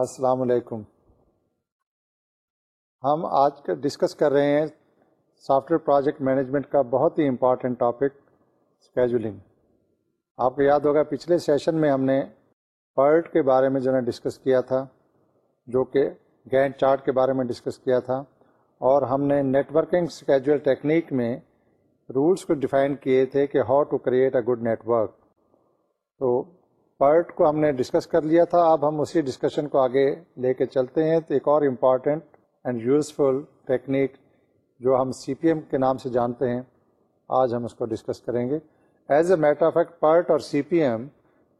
السلام علیکم ہم آج کل ڈسکس کر رہے ہیں سافٹ ویئر پروجیکٹ مینجمنٹ کا بہت ہی امپارٹینٹ ٹاپک اسکیجولنگ آپ کو یاد ہوگا پچھلے سیشن میں ہم نے پرٹ کے بارے میں جو ہے ڈسکس کیا تھا جو کہ گینٹ چارٹ کے بارے میں ڈسکس کیا تھا اور ہم نے نیٹ ورکنگ اسکیجول ٹیکنیک میں رولس کو ڈیفائن کیے تھے کہ how to create a good network تو پارٹ کو ہم نے ڈسکس کر لیا تھا اب ہم اسی ڈسکشن کو آگے لے کے چلتے ہیں تو ایک اور امپارٹینٹ اینڈ یوزفل ٹیکنیک جو ہم سی پی ایم کے نام سے جانتے ہیں آج ہم اس کو ڈسکس کریں گے as a matter act part اور C P M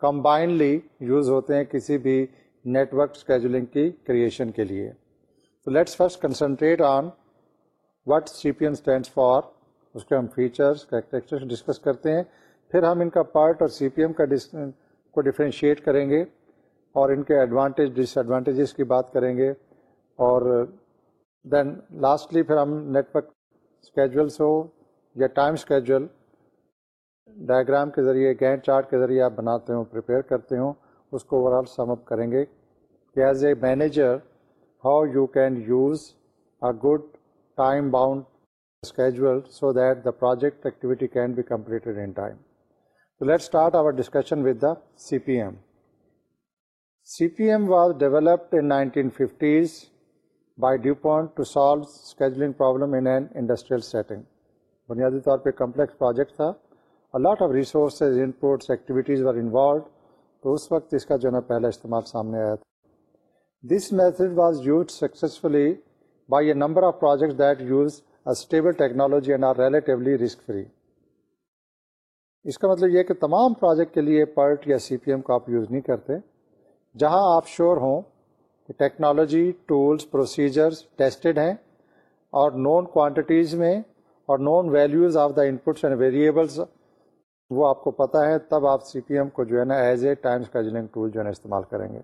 combinedly use ہوتے ہیں کسی بھی نیٹ ورک اسکیجولنگ کی کریشن کے لیے تو let's first concentrate on what C P M stands for اس کے ہم فیچرس کریکٹرسٹکس ڈسکس کرتے ہیں پھر ہم ان کا پارٹ اور سی پی ایم کا کو ڈیفرینشیٹ کریں گے اور ان کے ایڈوانٹیج ڈس ایڈوانٹیجز کی بات کریں گے اور دین لاسٹلی پھر ہم نیٹورک اسکیجولس ہو یا ٹائم اسکیجول ڈائیگرام کے ذریعے گینٹ چارٹ کے ذریعے آپ بناتے ہوں پریپیئر کرتے ہوں اس کو اوور آل سم اپ کریں گے کہ as a manager how you can use a good time bound schedule so that the project activity can be completed in time C P M C P M was developed in nineteen fifties by DuPont problem in an industrial setting بنیادی طور پہ complex project تھا involved تو اس وقت اس کا جو ہے نا پہلا استعمال سامنے آیا تھا this method was use successfully by a number of projects that usual technology and risk free اس کا مطلب یہ کہ تمام پروجیکٹ کے لیے پرٹ یا سی پی ایم کو آپ یوز نہیں کرتے جہاں آپ شور ہوں کہ ٹیکنالوجی ٹولز پروسیجرز ٹیسٹڈ ہیں اور نون کوانٹیٹیز میں اور known values of the inputs variables وہ آپ کو پتہ ہے تب آپ سی پی ایم کو جو ہے نا as a time scheduling tool جو ہے نا استعمال کریں گے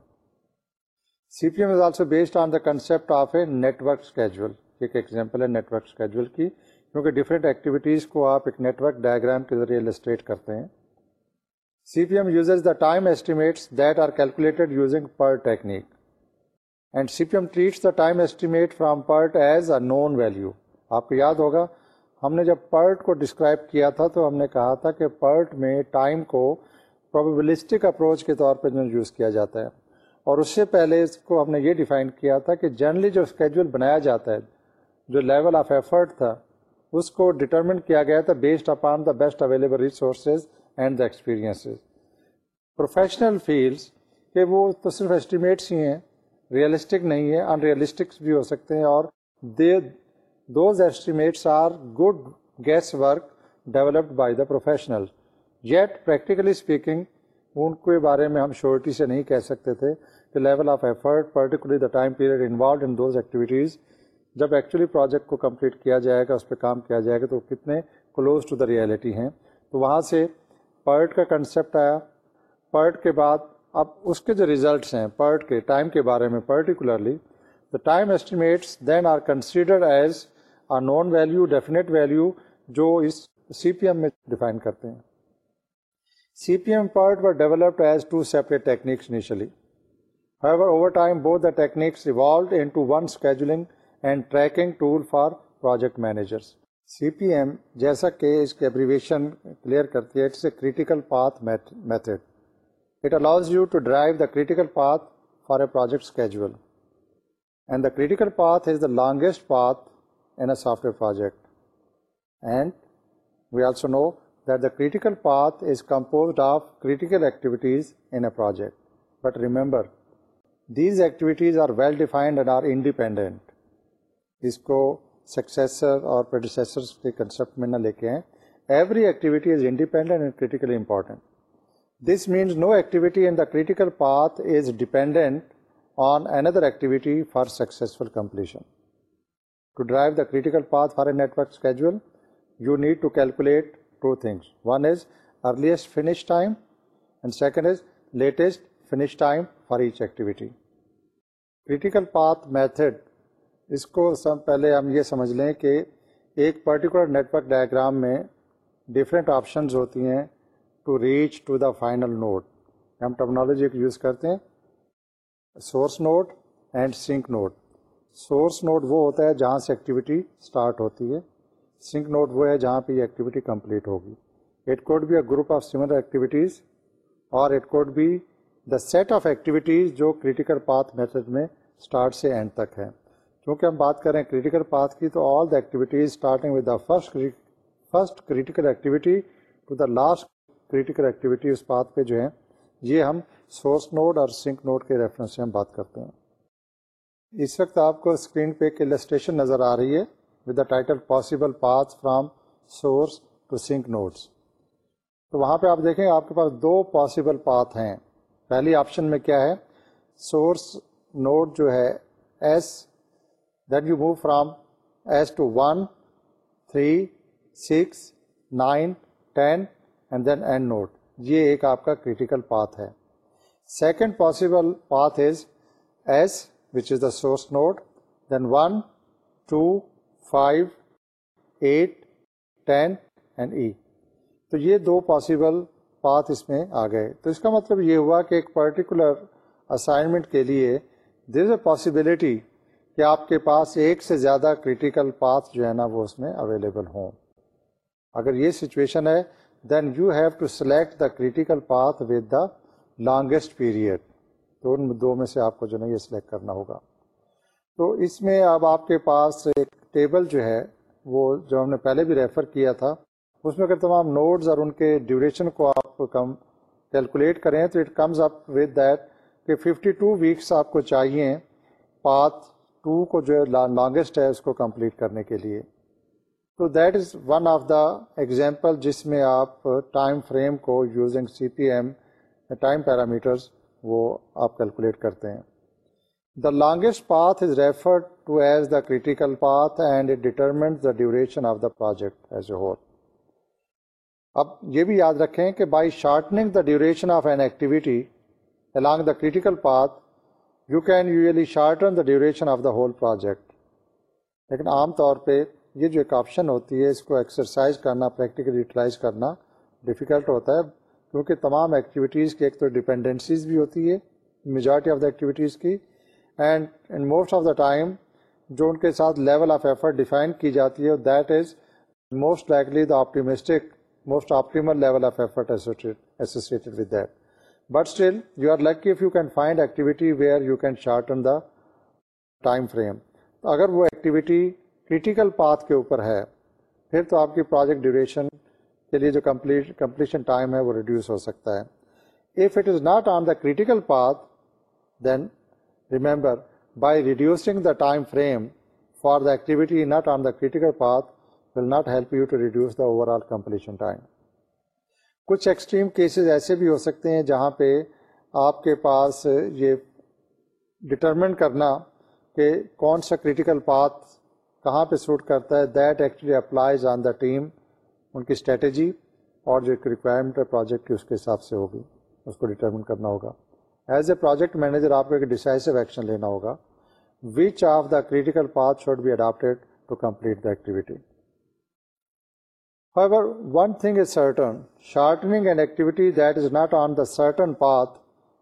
C P M is also based on the concept of a net schedule ایک ایگزامپل ہے نیٹ اسکیجول کی کیونکہ ڈفرینٹ ایکٹیویٹیز کو آپ ایک نیٹورک ڈائگرام کے ذریعے السٹریٹ کرتے ہیں C P M uses the time estimates that are calculated using PERT technique and C P M treats the time estimate from PERT as a known value آپ کو یاد ہوگا ہم نے جب پرٹ کو ڈسکرائب کیا تھا تو ہم نے کہا تھا کہ پرٹ میں ٹائم کو پروبلسٹک اپروچ کے طور پہ جو یوز کیا جاتا ہے اور اس سے پہلے اس کو ہم نے یہ ڈیفائن کیا تھا کہ جنرلی جو اسکیجول بنایا جاتا ہے جو لیول آف ایفرٹ تھا اس کو ڈٹرمن کیا گیا تھا based upon the best available resources and the professional fields کہ وہ تو صرف اسٹیمیٹس ہی ہیں ریئلسٹک نہیں ہے ریئلسٹکس بھی ہو سکتے ہیں اور they those estimates are good guess work developed by the professional yet practically speaking ان کے بارے میں ہم شیورٹی سے نہیں کہہ سکتے تھے کہ level of effort the time period involved in those activities جب ایکچولی پروجیکٹ کو کمپلیٹ کیا جائے گا اس پہ کام کیا جائے گا تو کتنے کلوز ٹو دا ریئلٹی ہیں تو وہاں سے پرٹ کا کنسیپٹ آیا پرٹ کے بعد اب اس کے جو ریزلٹس ہیں پرٹ کے ٹائم کے بارے میں particularly the time estimates then are considered as a known value definite value جو اس سی پی ایم میں ڈیفائن کرتے ہیں C P M PERT were developed as two separate techniques initially however over time both the techniques evolved into one scheduling and tracking tool for project managers C P M جیسا کہ اس کی abbreviation clear کرتی ہے it's a critical path method it allows you to drive the critical path for a project schedule and the critical path is the longest path in a software project and we also know that the critical path is composed of critical activities in a project but remember these activities are well defined and are independent اس کو successor اور پروڈیسیسرس کے concept میں نہ لے کے ہیں every activity is independent and critically important this means no activity in the critical path is dependent on another activity for successful completion to drive the critical path for a network schedule you need to calculate two things one is earliest finish time and second is latest finish time for each activity critical path method اس کو سب پہلے ہم یہ سمجھ لیں کہ ایک پرٹیکولر نیٹورک ڈائگرام میں ڈفرینٹ آپشنز ہوتی ہیں to reach to the final node ہم ٹیکنالوجی کو یوز کرتے ہیں source node and sink node source node وہ ہوتا ہے جہاں سے ایکٹیویٹی اسٹارٹ ہوتی ہے سنک نوٹ وہ ہے جہاں پہ یہ ایکٹیویٹی کمپلیٹ ہوگی it could be a group of similar activities اور it could be the set of activities جو کریٹیکل پاتھ میتھڈ میں اسٹارٹ سے اینڈ تک ہے کیونکہ ہم بات کریں کریٹیکل پاتھ کی تو all the activities starting with the first first critical activity to the last critical activity اس پاتھ پہ جو ہیں یہ ہم سورس نوڈ اور سنک نوڈ کے ریفرنس سے ہم بات کرتے ہیں اس وقت آپ کو اسکرین پہ ایک السٹیشن نظر آ رہی ہے with the title possible path from source to sink nodes تو وہاں پہ آپ دیکھیں آپ کے پاس دو پاسبل پاتھ ہیں پہلی آپشن میں کیا ہے سورس نوڈ جو ہے S then you move from S to one three six nine ten and then end node یہ ایک آپ کا کریٹیکل پاتھ ہے second possible path is S which is the source node then one two five eight ten and E تو یہ دو possible path اس میں آ گئے تو اس کا مطلب یہ ہوا کہ ایک پرٹیکولر اسائنمنٹ کے لیے از اے پاسبلٹی کہ آپ کے پاس ایک سے زیادہ کریٹیکل پاتھ جو ہے نا وہ اس میں اویلیبل ہوں اگر یہ سچویشن ہے then you have to select the critical path with the longest period تو ان دو میں سے آپ کو جو ہے نا یہ سلیکٹ کرنا ہوگا تو اس میں اب آپ کے پاس ایک ٹیبل جو ہے وہ جو ہم نے پہلے بھی ریفر کیا تھا اس میں اگر تمام نوٹز اور ان کے ڈیوریشن کو آپ کم کیلکولیٹ کریں تو it comes up with that کہ 52 ٹو ویکس آپ کو چاہیے پاتھ ٹو کو جو ہے لانگیسٹ ہے اس کو کمپلیٹ کرنے کے لیے تو that is one of the example جس میں آپ ٹائم فریم کو using C P M time parameters وہ آپ کیلکولیٹ کرتے ہیں the longest path is referred to as the critical path and it determines the duration of the project as a whole اب یہ بھی یاد رکھیں کہ by shortening the duration of an activity along the critical path you can you shorten the duration of the whole project لیکن عام طور پہ یہ جو ایک آپشن ہوتی ہے اس کو ایکسرسائز کرنا پریکٹیکلی یوٹیلائز کرنا ڈیفیکلٹ ہوتا ہے کیونکہ تمام ایکٹیویٹیز کی ایک تو ڈیپینڈنسیز بھی ہوتی ہے میجارٹی آف دا ایکٹیویٹیز کی and in most of the time جو ان کے ساتھ لیول آف ایفرٹ ڈیفائن کی جاتی ہے that is most likely the optimistic most optimal level of effort associated with that but still you are lucky if you can find activity where you can shorten the time frame اگر وہ activity critical path کے اوپر ہے پھر تو آپ کی project duration کے لیے جو کمپلیٹ کمپلیشن ٹائم ہے وہ ریڈیوس ہو سکتا ہے if it is not on the critical path then remember by reducing the time frame for the activity not on the critical path will not help you to reduce the overall completion time کچھ extreme cases ایسے بھی ہو سکتے ہیں جہاں پہ آپ کے پاس یہ ڈٹرمن کرنا کہ کون سا کریٹیکل پاتھ کہاں پہ سوٹ کرتا ہے that actually applies on the team ان کی اسٹریٹجی اور جو ایک ریکوائرمنٹ ہے پروجیکٹ کی اس کے حساب سے ہوگی اس کو ڈٹرمن کرنا ہوگا ایز اے پروجیکٹ مینیجر آپ کو ایک ڈسائسو ایکشن لینا ہوگا which of the critical path should be adapted to complete the activity However, one thing is certain, shortening an activity that is not on the certain path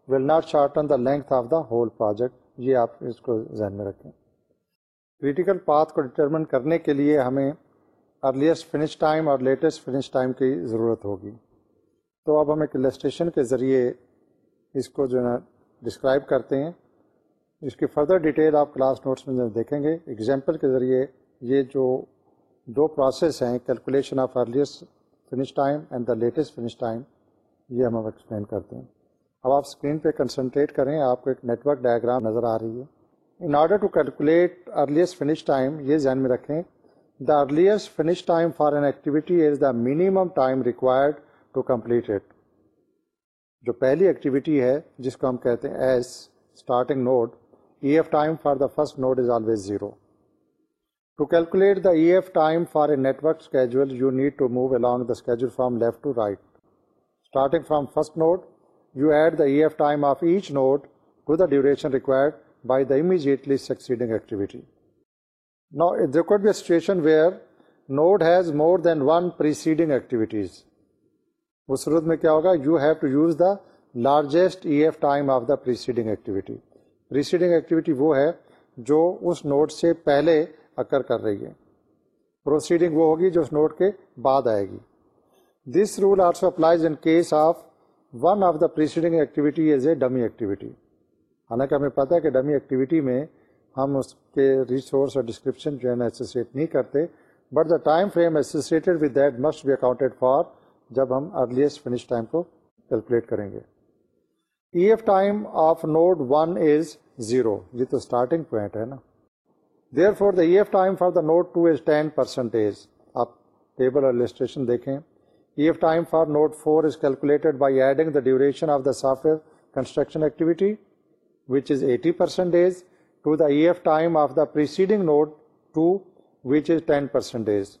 will not shorten the length of the whole project. یہ آپ اس کو ذہن میں رکھیں critical path کو determine کرنے کے لیے ہمیں ارلیسٹ فنش ٹائم اور لیٹسٹ فنش ٹائم کی ضرورت ہوگی تو اب ہم ایک ایکسٹیشن کے ذریعے اس کو جو ہے نا ڈسکرائب کرتے ہیں اس کی فردر ڈیٹیل آپ کلاس نوٹس میں دیکھیں گے اگزامپل کے ذریعے یہ جو دو پروسیس ہیں calculation of earliest finish time and the latest finish time یہ ہم ایکسپلین کرتے ہیں اب آپ اسکرین پہ کنسنٹریٹ کریں آپ کو ایک نیٹ ورک ڈائگرام نظر آ رہی ہے in order to calculate earliest finish time یہ ذہن میں رکھیں the earliest finish time for an activity is the minimum time required to complete it جو پہلی ایکٹیویٹی ہے جس کو ہم کہتے ہیں as starting node E F time for the first node is always zero to calculate the F time for a net work you need to move along Dajal from left to right starting from first note you had the F time of H note وا duration require where note has more than one pros میں کیا ہوگا you have to use the largest E F time of the preceding ایکٹیویٹیوٹی وہ ہے جو اس note سے پہلے اکر کر رہی ہے پروسیڈنگ وہ ہوگی جو اس نوٹ کے بعد آئے گی this rule also applies in case of one of the preceding activity is a dummy activity حالانکہ ہمیں پتہ ہے کہ ڈمی ایکٹیویٹی میں ہم اس کے ریسورس اور ڈسکرپشن جو ہے نا ایسوسیٹ نہیں کرتے but the time frame associated with that must be accounted for جب ہم ارلیسٹ فنش ٹائم کو کیلکولیٹ کریں گے E F time of node one is zero یہ تو اسٹارٹنگ پوائنٹ ہے نا there for the F time for the note two is ten آپ ٹیبل اور لسٹریشن دیکھیں F F time time for note note four is is calculated by adding the the the the duration of of soft where construction activity which which eighty two to preceding is ten percentages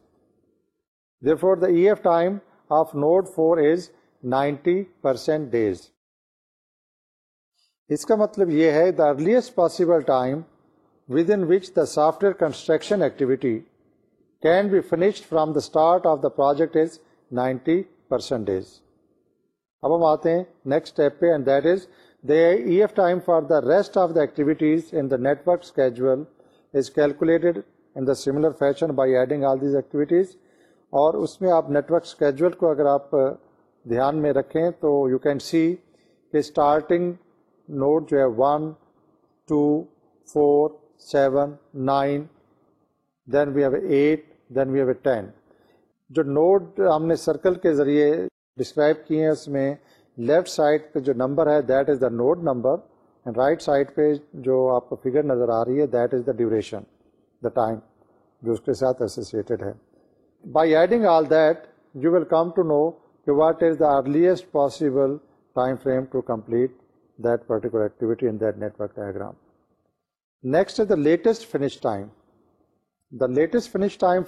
there for the F time of note four is ninety percent days اس کا مطلب یہ ہے دا earliest possible time with in which the software construction activity can be finished from the start of the project is ninety percentage اب ہم آتے ہیں next step پہ and that is the F time for the rest of the activities in the network schedule is calculated in the similar fashion by adding all these activities اور اس میں آپ network schedule کو اگر آپ دھیان میں رکھیں تو یو کین سی کہ اسٹارٹنگ نوٹ جو ہے one two four seven nine then we have a eight then we have a ten جو نوڈ ہم نے سرکل کے ذریعے ڈسکرائب کیے ہیں اس میں لیفٹ سائڈ پہ جو نمبر ہے that is the node number and right side پہ جو آپ کو فگر نظر آ رہی ہے that is the duration the time جو اس کے ساتھ ایسوسیٹیڈ ہے by adding all that you will come to know کہ what is the earliest possible time frame to complete that particular activity in that network diagram next latest finish time the let's you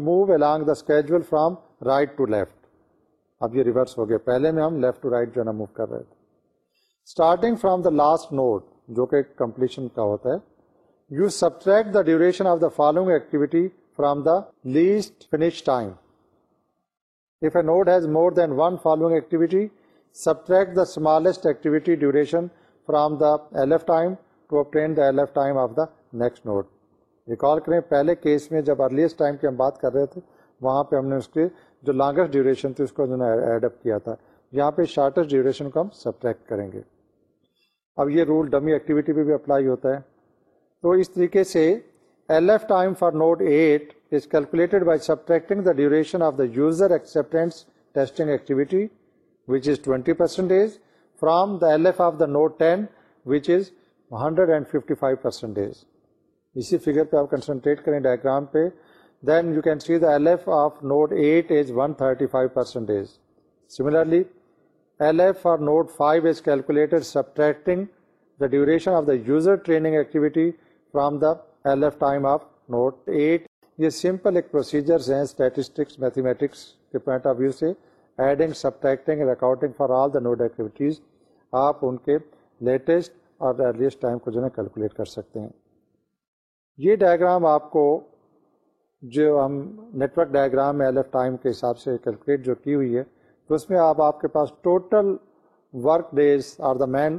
Mueang داجل from right to left اب یہ reverse ہو گیا پہلے میں ہم left to right جو ہے نا موو کر رہے تھے starting from the last node جو کہ کمپلیشن کا ہوتا ہے you subtract the duration of the following activity from the list finish time if a node has more than one following activity subtract the the activity duration from the next node recall کریں پہلے case میں جب earliest time کی ہم بات کر رہے تھے وہاں پہ ہم نے اس کے جو لانگسٹ ڈیوریشن تھی اس کو جو ایڈ اپ کیا تھا یہاں پہ شارٹیسٹ ڈیوریشن کو ہم سبٹریکٹ کریں گے اب یہ رول ڈمی ایکٹیویٹی پہ بھی اپلائی ہوتا ہے تو اس طریقے سے L F time for node eight is calculated by subtracting the duration of the user acceptance testing activity which is twenty percent days from the L F of the node ten which is hundred and fifty five percent days اسی figure پہ آپ concentrate کریں diagram پہ then you can see the L F of node eight is one thirty five percent days similarly L F for node five is calculated subtracting the duration of the user training activity from the L F time of node eight یہ simple ایک procedures ہیں statistics mathematics کے point of view سے adding subtracting recording for all the node activities آپ ان کے latest اور earliest time کو جو ہے کیلکولیٹ کر سکتے ہیں یہ ڈائیگرام آپ کو جو ہم network diagram L F time کے حساب سے کیلکولیٹ جو کی ہوئی ہے تو اس میں آپ آپ کے پاس ٹوٹل ورک ڈیز اور دا مین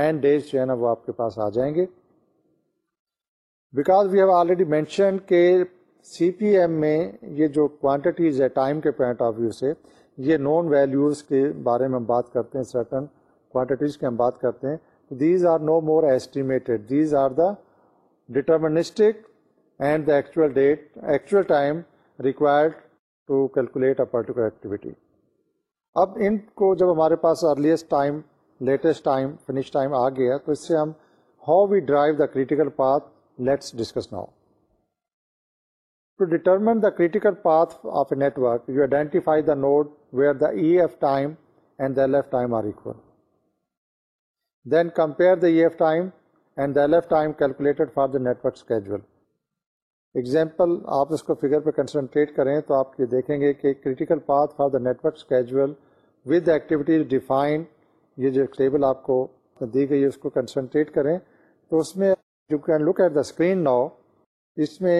مین ڈیز جو ہے نا وہ آپ کے پاس آ جائیں گے because we have already mention کہ سی پی ایم میں یہ جو کوانٹیٹیز ہے ٹائم کے پوائنٹ آف ویو سے یہ نون ویلیوز کے بارے میں ہم بات کرتے ہیں سرٹن کوانٹیٹیز کی ہم بات کرتے ہیں these are no more estimated these are the deterministic and the actual date actual time required to calculate a particular activity اب ان کو جب ہمارے پاس earliest time latest time finish time آ گیا تو اس سے ہم how we derive the critical path let discuss now to determine the critical path of a network F time then compare schedule example آپ اس کو فگر پہ کنسنٹریٹ کریں تو آپ یہ دیکھیں گے کہ critical path for the network schedule with activities define یہ جو ٹیبل آپ کو دی گئی ہے اس کو کنسنٹریٹ کریں تو اس میں you can look at the screen now اس میں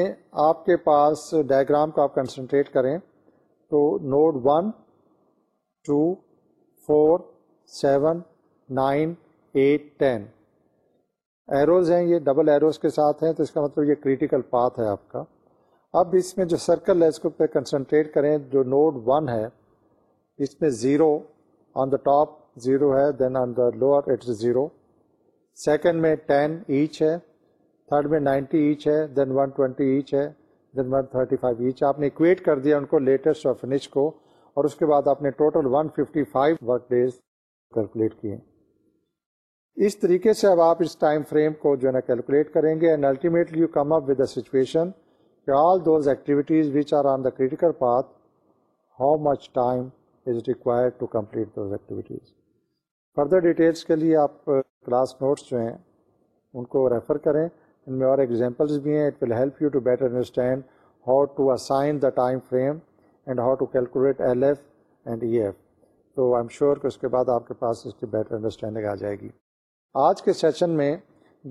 آپ کے پاس ڈائگرام کو آپ کنسنٹریٹ کریں تو node one two four seven nine eight ten arrows ہیں یہ ڈبل ایروز کے ساتھ ہیں تو اس کا مطلب یہ کریٹیکل پاتھ ہے آپ کا اب اس میں جو سرکل ہے اس کے اوپر کنسنٹریٹ کریں جو نوڈ ون ہے اس میں zero on the top zero ہے then on the lower eight zero second میں ٹین ایچ ہے تھرڈ میں نائنٹی ایچ ہے دین ون ٹوینٹی ایچ ہے then one thirty five H آپ نے اکویٹ کر دیا ان کو لیٹسٹ اور فنش کو اور اس کے بعد آپ نے total one fifty five work days calculate کیے اس طریقے سے اب آپ اس ٹائم فریم کو جو ہے نا کیلکولیٹ کریں گے and ultimately you come up with the situation کہ all those activities which are on critical path how much time is require further details کے لیے آپ کلاس uh, نوٹس جو ہیں ان کو ریفر کریں ان میں اور ایگزامپلز بھی ہیں it will help you to better understand how to assign the time frame and how to calculate L F and E F تو آئی ایم شیور کہ اس کے بعد آپ کے پاس اس کی بیٹر انڈرسٹینڈنگ آ جائے گی آج کے سیشن میں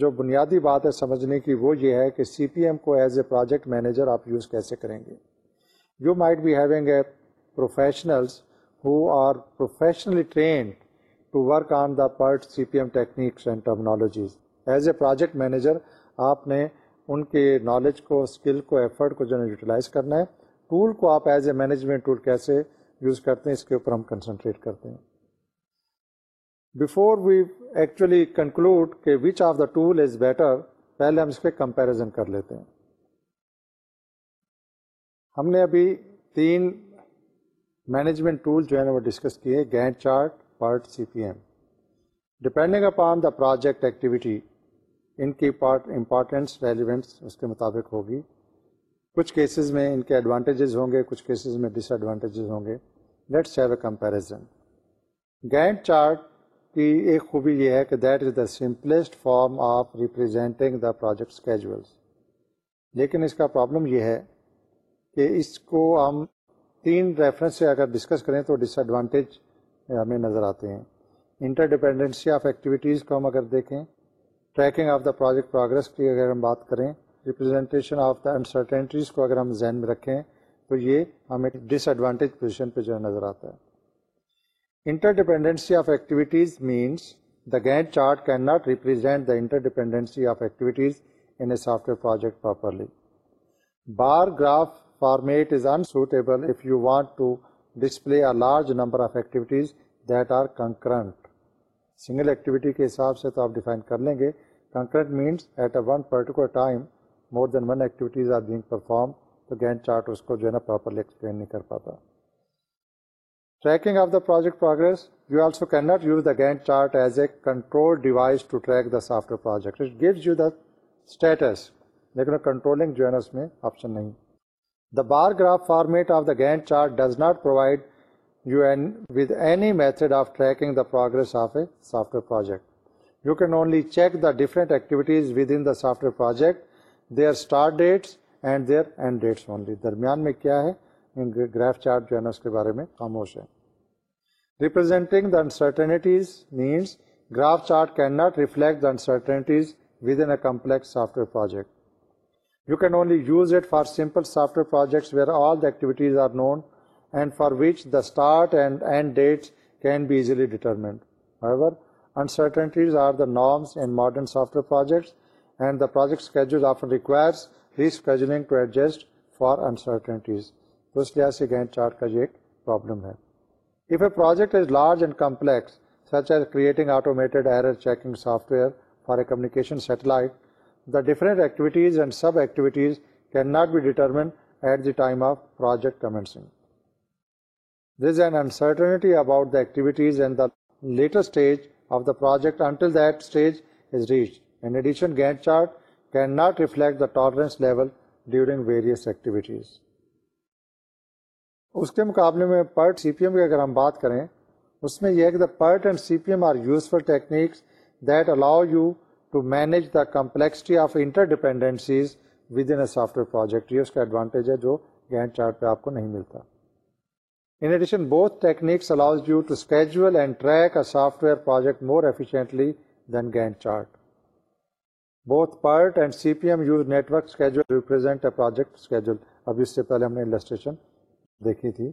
جو بنیادی بات ہے سمجھنے کی وہ یہ ہے کہ سی پی ایم کو ایز اے پروجیکٹ مینیجر آپ یوز کیسے کریں گے you might be having a professionals who are professionally trained to work on the PERT C P M techniques and terminologies as a project manager آپ نے ان کے knowledge کو skill کو ایفرٹ کو جو ہے یوٹیلائز کرنا ہے ٹول کو آپ ایز اے مینجمنٹ ٹول کیسے یوز کرتے ہیں اس کے اوپر ہم کنسنٹریٹ کرتے ہیں بفور وی ایکچولی کنکلوڈ کہ which of the tool is better پہلے ہم اس پہ کمپیریزن کر لیتے ہیں ہم نے ابھی تین مینجمنٹ ٹول جو ہے نا وہ ڈسکس کیے Gantt chart part C P M depending upon the project activity ان کی پارٹ امپارٹینس ریلیونٹس اس کے مطابق ہوگی کچھ کیسز میں ان کے ایڈوانٹیجز ہوں گے کچھ کیسز میں ڈس ایڈوانٹیجز ہوں گے let's have a comparison Gantt chart کی ایک خوبی یہ ہے کہ that is the simplest form of representing the projects schedules لیکن اس کا پرابلم یہ ہے کہ اس کو ہم تین ریفرنس سے اگر ڈسکس کریں تو ڈس ایڈوانٹیج ہمیں نظر آتے ہیں انٹر ڈپینڈنسی آف ایکٹیویٹیز کو ہم اگر دیکھیں tracking of the project progress کی اگر ہم بات کریں ریپرزینٹیشن آف دا انسرٹینٹیز کو اگر ہم ذہن میں رکھیں تو یہ ہمیں ڈس ایڈوانٹیج پوزیشن پہ جو ہے نظر آتا ہے interdependency of activities means the Gantt chart can not represent the interdependency of activities in a software project properly bar graph format is unsuitable if you want to display a large number of activities that are concurrent single activity کے حساب سے تو آپ define کر لیں گے concurrent means at a one particular time more than one activities are being perform تو chart اس کو جو ہے نا پراپرلی ایکسپلین نہیں کر پاتا tracking of the project progress you also can not use the Gantt chart as a control device to track the software project it gives you the status لیکن controlling جو ہے نا اس میں option نہیں the bar graph format of the Gantt chart does not provide ی method of tracking the progress of a software project you can only check the different activities in a software project they are start dates and they are ends only درمیان میں کیا ہے graph chart جو ہے نا اس کے بارے میں خاموش ہے representing the uncertainties needs graph chart can not reflect the uncertainties within a complex software project you can only use it for simple software projects where all the activities are known and for which the start and end dates can be easily determined. However, uncertainties are the norms in modern software projects and the project often requires rescheduling to adjust for uncertainties تو اس لحاظ سے Gantt chart کا یہ ایک problem ہے if a project is large and complex creating automated error checking software for a communication satellite the different activities and sub activities can not be determine at of project commencing There is an uncertainty about the activities and the later stage of the project until that stage is reached. In addition, Gantt chart cannot reflect the tolerance level during various activities. اس کے مقابلے میں پرٹ C P M کی اگر ہم بات کریں اس میں یہ ہے کہ the PERT and C P M are useful techniques that allow you to manage the complexity of interdependencies within a software project یہ اس کا ایڈوانٹیج ہے جو گینٹ چارٹ پہ آپ کو نہیں ملتا ان اڈیشنیکس track a software project more efficiently than Gantt chart both PERT and C P M use نیٹورکلٹیکٹ اب اس سے پہلے ہم نے دیکھی تھی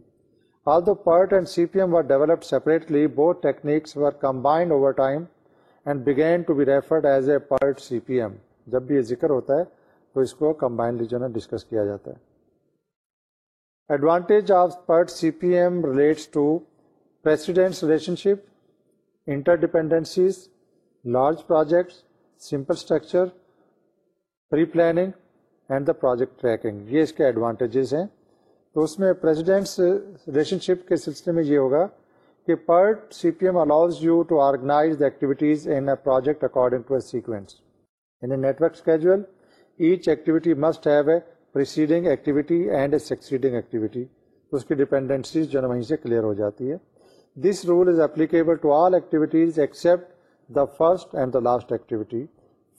although PERT and C P M developed separately both techniques began as a C P M جب بھی یہ ذکر ہوتا ہے تو اس کو کمبائنڈلی جو ہے نا ڈسکس کیا جاتا ہے advantage of PERT C P M relates to precedence relationship interdependencies large projects simple structure preplanning and the project tracking یہ اس کے ایڈوانٹیجز ہیں تو اس میں پریسیڈینٹس ریلیشن شپ کے سلسلے میں یہ ہوگا کہ PERT C P M allows you to organise the activities in a project according to a a sequence in schedule each activity must have a preceding activity and succeeding activity اس کی dependencies وہیں سے clear ہو جاتی ہے this rule is applicable to all activities except the first and the last activity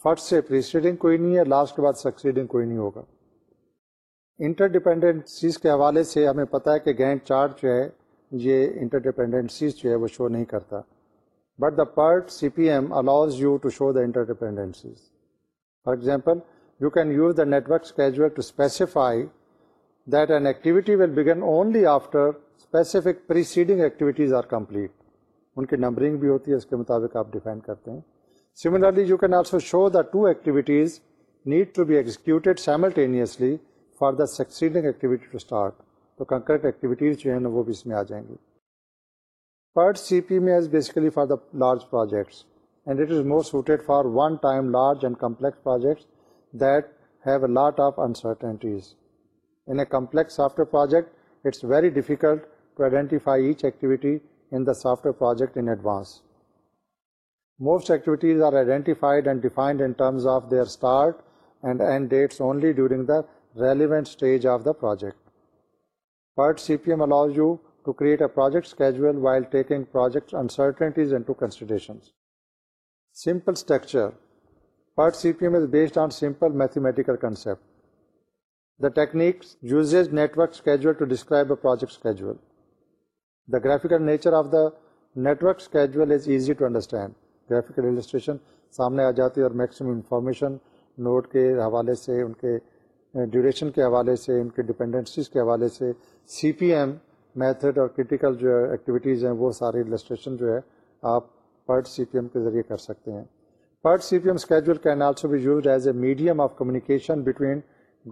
first سے preceding کوئی نہیں ہے لاسٹ کے بعد سکسیڈنگ کوئی نہیں ہوگا انٹر ڈیپینڈنسیز کے حوالے سے ہمیں پتہ ہے کہ گینٹ چارٹ جو ہے یہ انٹر ڈیپینڈنسیز جو ہے وہ شو نہیں کرتا but the PERT C P M allows you to show the interdependencies for example you can use the network schedule to specify that an activity will begin only after specific preceding activities are complete. ان کی numbering بھی ہوتی ہے اس کے مطابق آپ define کرتے ہیں similarly you can also show the two activities need to be executed simultaneously for the succeeding activity to start تو کنکرٹ ایکٹیویٹیز جو ہیں وہ بھی اس میں آ جائیں گی پرٹ سی پی میں is basically for the large projects and it is more suited for one time large and complex projects that have a lot of uncertainties. In a complex software project, it's very difficult to identify each activity in the software project in advance. Most activities are identified and defined in terms of their start and end dates only during the relevant stage of the project. PERT CPM allows you to create a project schedule while taking project uncertainties into consideration. Simple structure PERT C P M is based on simple mathematical concept the techniques uses networks schedule to describe a project schedule the graphical nature of the networks schedule is easy to understand graphical illustration سامنے آ جاتی ہے اور maximum information note کے حوالے سے ان کے ڈیوریشن eh, کے حوالے سے ان کے ڈپینڈنسیز کے حوالے سے سی پی ایم میتھڈ اور کرٹیکل جو ایکٹیویٹیز ہیں وہ ساری السٹریشن جو ہے آپ پرٹ سی پی ایم کے ذریعے کر سکتے ہیں PERT C P M schedule can also be used as a medium of communication between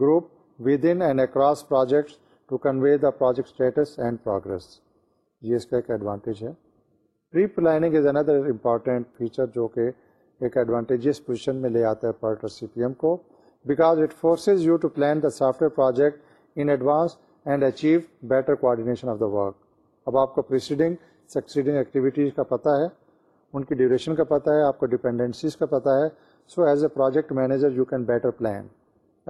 group within and across projects to convey the project status and progress یہ اس کا ایک advantage ہے pre planning is another important feature جو کہ ایک advantageous position میں لے آتا ہے پرٹ سی پی ایم کو because it forces you to plan the software project in advance and achieve better coordination of the work اب آپ کو پریسیڈنگ سکسیڈنگ ایکٹیویٹیز کا پتہ ہے ان کی ڈیوریشن کا پتہ ہے آپ کو ڈیپینڈنسیز کا پتہ ہے so as a project manager you can better plan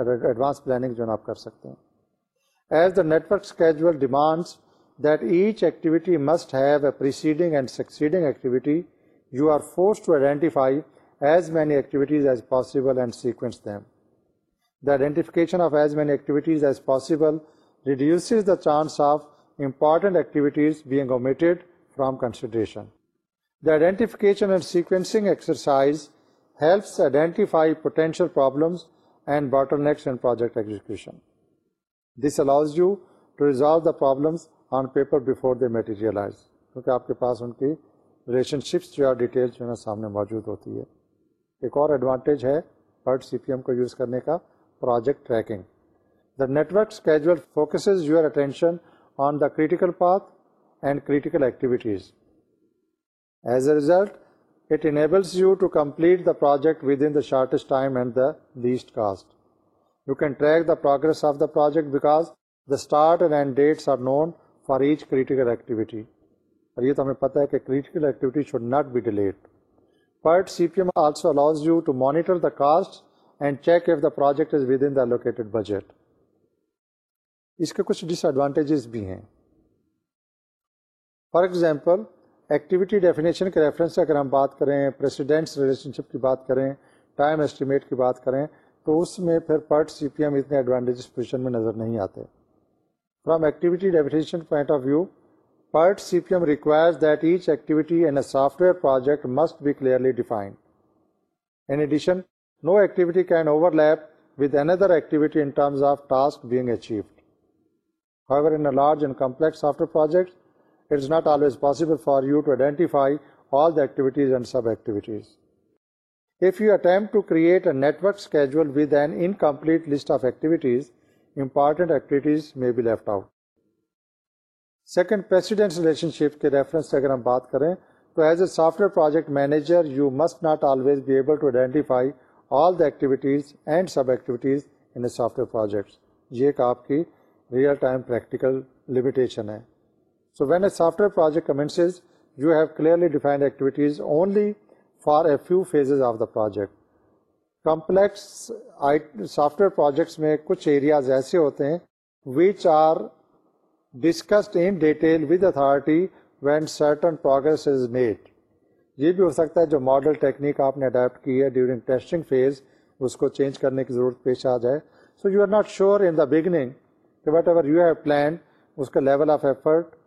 اگر ایڈوانس پلاننگ جو آپ کر سکتے ہیں as the schedule demands that each activity must have a preceding and succeeding activity you are force to identify as many activities as possible and sequence them the identification of as as many activities possible reduces the chance of important activities being omitted from consideration the identification and sequencing exercise helps identify potential problems and bottlenecks and project execution this allows you to resolve the problems on paper before materialize. Materialise کیونکہ آپ کے پاس ان کی relation ships جو میرا سامنے موجود ہوتی ہے ایک اور ایڈوانٹیج ہے پرٹ سی پی ایم کو یوز کرنے کا project tracking the networks schedule focuses your attention on the critical path and critical activities as a result it enables you to complete the project within the shortest time and the least cost you can track the progress of the project because the start end dates are known for each critical activity اور یہ تو ہمیں پتہ ہے کہ critical activity should not be delayed but C P M also allows you to monitor the cost and check if the project is within the allocated budget اس کے کچھ ڈس ایڈوانٹیجز بھی ہیں فار ایگزامپل ایکٹیویٹی ڈیفینیشن کے reference سے اگر ہم بات کریں پریسیڈنٹس ریلیشن شپ کی بات کریں ٹائم اسٹیمیٹ کی بات کریں تو اس میں پھر پرٹ سی پی ایم اتنے ایڈوانٹیجز پوزیشن میں نظر نہیں آتے from activity definition point of view PERT C P M requires that each activity in a software project must be clearly defined in addition no activity can overlap with another activity in terms of task being achieved how in a large and complex software project it is not always possible for you to identify all the activities and sub activities if you to create a network schedule with an incomplete list of activities important activities may be left out second relationship کے reference سے اگر ہم بات کریں تو as a software project manager you must not always be able to identify all the activities and sub activities in a software projects یہ ایک آپ کی ریئل ٹائم پریکٹیکل لمیٹیشن ہے so when a software project you have clearly defined activities only for a few phases of the project complex software projects میں کچھ areas ایسے ہوتے ہیں which are discussed in detail with authority when certain progress is made یہ بھی ہو سکتا ہے جو ماڈل ٹیکنیک آپ نے اڈاپٹ کی ہے ڈیورنگ ٹیسٹنگ فیز اس کو چینج کرنے کی ضرورت پیش آ جائے so you are not sure in the beginning کہ whatever you have plan اس کا لیول آف ایفرٹ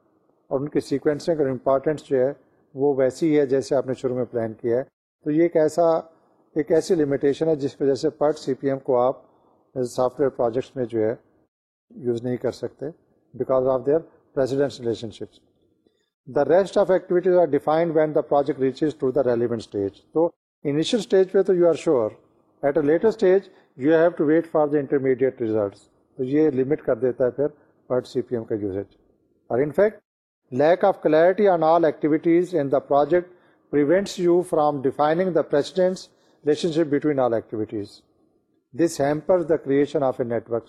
اور ان کی سیکوینسنگ اور امپارٹینس جو ہے وہ ویسی ہی ہے جیسے آپ نے شروع میں پلان کیا ہے تو یہ ایک ایسا ایک ایسی لمیٹیشن ہے جس وجہ سے پرٹ سی پی ایم کو آپ سافٹ ویئر پروجیکٹس میں جو ہے یوز نہیں کر سکتے because of their relationships the rest of activities are defined when the project reaches to the relevant stage تو انیشیل اسٹیج پہ تو you are sure at a later stage you have to wait for the intermediate results تو یہ limit کر دیتا ہے پھر PERT C P M کا یوزیج اور in fact lack of clarity on all activities and داجیکٹ پر creation of a network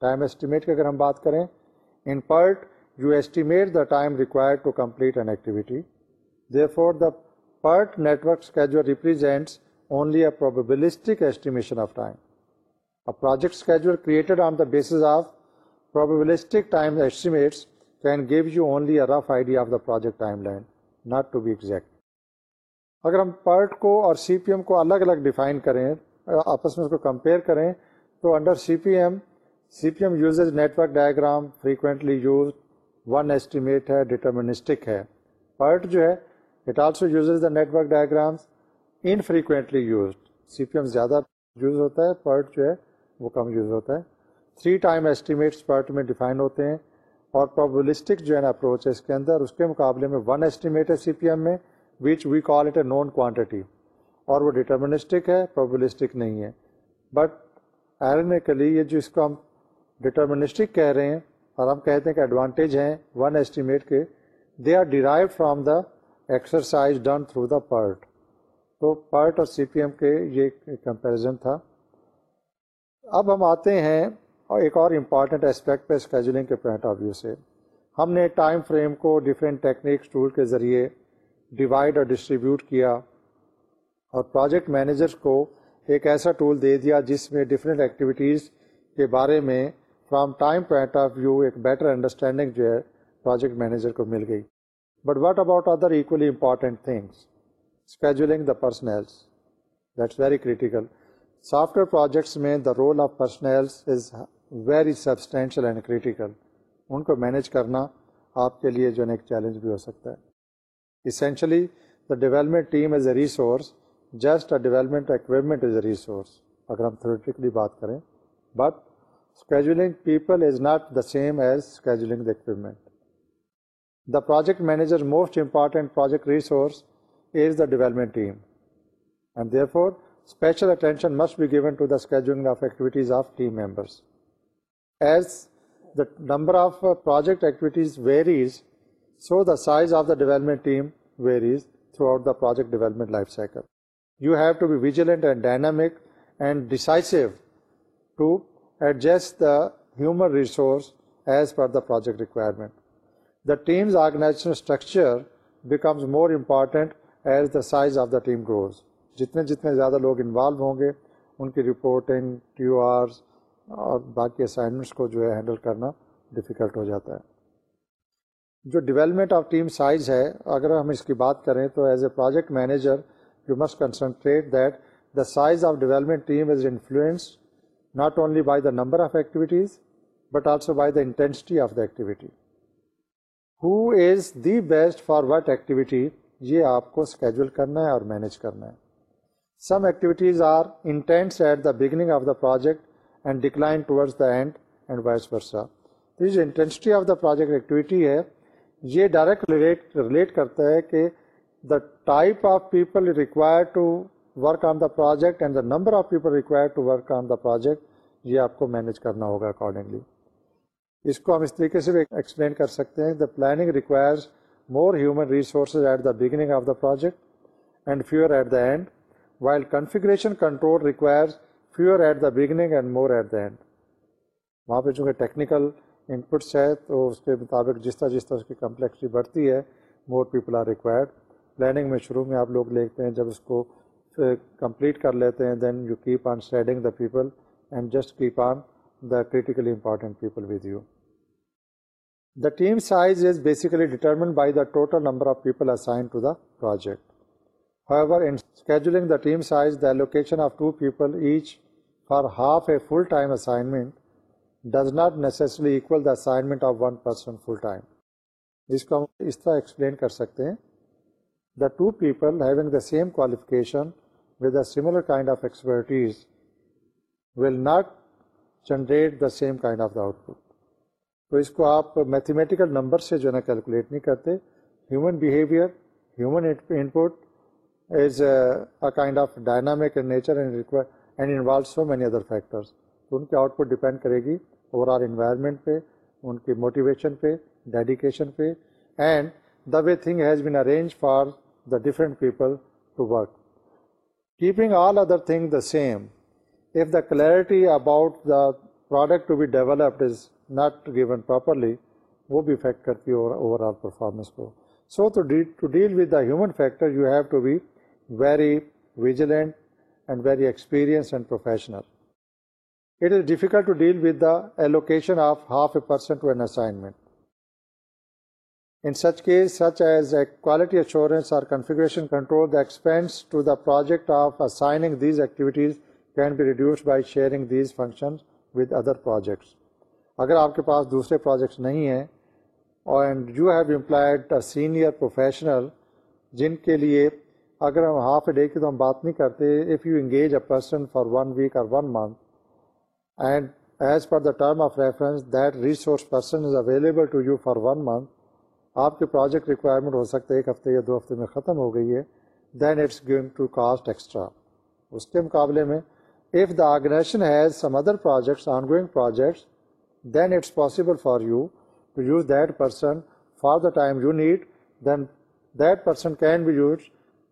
time estimate کی اگر ہم بات کریں in PERT you estimate کمپلیٹویٹی that network ریپریزینٹسٹک ایسٹیڈ on the base of per can give you only a rough idea of the project time line not to be exact اگر ہم پرٹ کو اور C P M کو الگ الگ ڈیفائن کریں آپس میں اس کو کمپیئر کریں تو under C P M C P M uses network diagram frequently use one estimate ہے ڈیٹرمنسٹک ہے پرٹ جو ہے it also uses the network diagrams in frequently used C P M زیادہ یوز ہوتا ہے PERT جو ہے وہ کم یوز ہوتا ہے تھری ٹائم ایسٹیمیٹس پرٹ میں ڈیفائن ہوتے ہیں اور پرابلسٹک جو ہے نا اپروچ ہے اس کے اندر اس کے مقابلے میں ون ایسٹیمیٹ ہے سی پی ایم میں which we call it a known quantity اور وہ ڈیٹرمنسٹک ہے پرابلسٹک نہیں ہے بٹ ایرنیکلی یہ جو اس کو ہم ڈیٹرمنسٹک کہہ رہے ہیں اور ہم کہتے ہیں کہ ایڈوانٹیج ہیں ون ایسٹیمیٹ کے they are derive from the exercise done through the PERT تو پرٹ اور سی پی ایم کے یہ کمپیریزن تھا اب ہم آتے ہیں اور ایک اور امپارٹنٹ اسپیکٹ پہ اسکیجولنگ کے پوائنٹ آف ویو سے ہم نے ٹائم فریم کو ڈفرینٹ ٹیکنیکس ٹول کے ذریعے ڈیوائڈ اور ڈسٹریبیوٹ کیا اور پروجیکٹ مینیجرس کو ایک ایسا ٹول دے دیا جس میں ڈفرینٹ ایکٹیویٹیز کے بارے میں from time point of view ایک بیٹر انڈرسٹینڈنگ جو ہے پروجیکٹ مینیجر کو مل گئی but what about other equally important things scheduling the personnels that's very critical software projects میں the role of personnels is very substantial and critical ان کو manage کرنا آپ کے لیے جو ہے ایک چیلنج بھی ہو سکتا ہے essentially the development team is a resource just a development equipment is a resource اگر ہم بات کریں but scheduling people is not the same as scheduling the equipment the project manager most important project resource is the development team and therefore special attention must be given to the scheduling of activities of team members number of project activities varies so the size of the development team varies throughout the project development life cycle you have to be vigilant and dynamic and decisive to adjust the human resource as per the project requirement the teams organization structure becomes more important as the size of the team grows جتنے جتنے زیادہ لوگ involve ہوں گے ان کی reporting ٹیو آرز اور باقی اسائنمنٹس کو جو ہے ہینڈل کرنا ڈیفیکلٹ ہو جاتا ہے جو ڈیولپمنٹ آف ٹیم سائز ہے اگر ہم اس کی بات کریں تو as a project manager you must concentrate that the size of development team is influence not only by the number of activities but also by the intensity of the activity who is the best for what activity یہ آپ کو schedule کرنا ہے اور manage کرنا ہے some activities are intense at the beginning of the project and decline towards the end and vice versa تو یہ جو intensity of the project activity ہے یہ ڈائریکٹ ریلیٹ کرتا ہے کہ the type of people require on the project and the number of people require on the project یہ آپ کو مینیج کرنا ہوگا اکارڈنگلی اس کو ہم اس طریقے سے ایکسپلین کر سکتے ہیں the planning requires more human resources at the beginning of the project and fewer at the end while configuration control require fewer at the beginning and more at the end وہاں پہ چونکہ technical inputs ہے تو اس کے مطابق جس طرح جس طرح اس کی کمپلیکسٹی بڑھتی ہے more people are required planning میں شروع میں آپ لوگ لیتے ہیں جب اس کو کمپلیٹ کر لیتے ہیں then you keep on shedding the people and just keep on the critically important people with you the team size is basically determined by the total number of people assign to the project However, in scheduling the team size, the allocation of two people each for half a full-time assignment does not necessarily equal the assignment of one person full-time. This can be explained. The two people having the same qualification with a similar kind of expertise will not generate the same kind of the output. تو اس کو آپ mathematical number سے جو ہے نا calculate نہیں کرتے human behaviour human input is a a kind of dynamic nature and and involve so many other factors تو ان کی آؤٹ پٹ ڈپینڈ کرے گی اوور آل انوائرمنٹ پہ ان کی موٹیویشن پہ ڈیڈیکیشن پہ and the way thing has been arrange for the different people to work keeping all other thing the same if the clarity about the product to be developed is not given properly وہ بھی affect کرتی ہے overall performance کو so to deal with the human factor you have to be very vigilant and very experience and professional it is difficult to deal with a a location of half a person assignment in such case such as a quality assurance control project of assigning these activities can be reduced by sharing these function with other projects اگر آپ کے پاس دوسرے projects نہیں ہیں and you have employed senior جن کے لیے اگر ہم ہاف اے ڈے کی تو ہم بات نہیں کرتے if you engage a person for one week اور one month and as per the term of reference that resource person is available to you for one month آپ کے پروجیکٹ ریکوائرمنٹ ہو سکتا ہے ایک ہفتے یا دو ہفتے میں ختم ہو گئی ہے then it's going to cost extra اس کے مقابلے میں if the organization has some other projects on going projects then it's possible for you to use that person for the time you need then that person can be use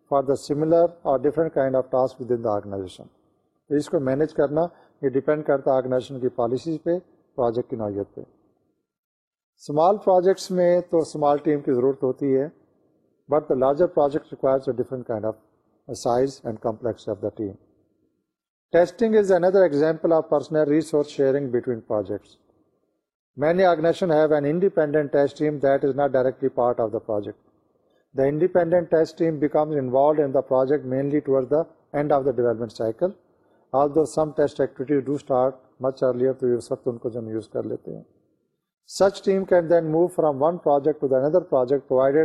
for the similar or different kind of task within the organization اس کو manage کرنا یہ depend کرتا ہے organization کی policies پہ project کی نوعیت پہ اسمال پروجیکٹس میں تو اسمال ٹیم کی ضرورت ہوتی ہے but the larger projects requires different kind of size and complex of the team testing is another example of personal resource sharing between projects many organization have an independent test team that is not directly part of the project the independent team becomes involved in a project mainly to end of the development cycle although some test activity تو سب ان کو ہم use کر لیتے ہیں such team can then move from one project to the another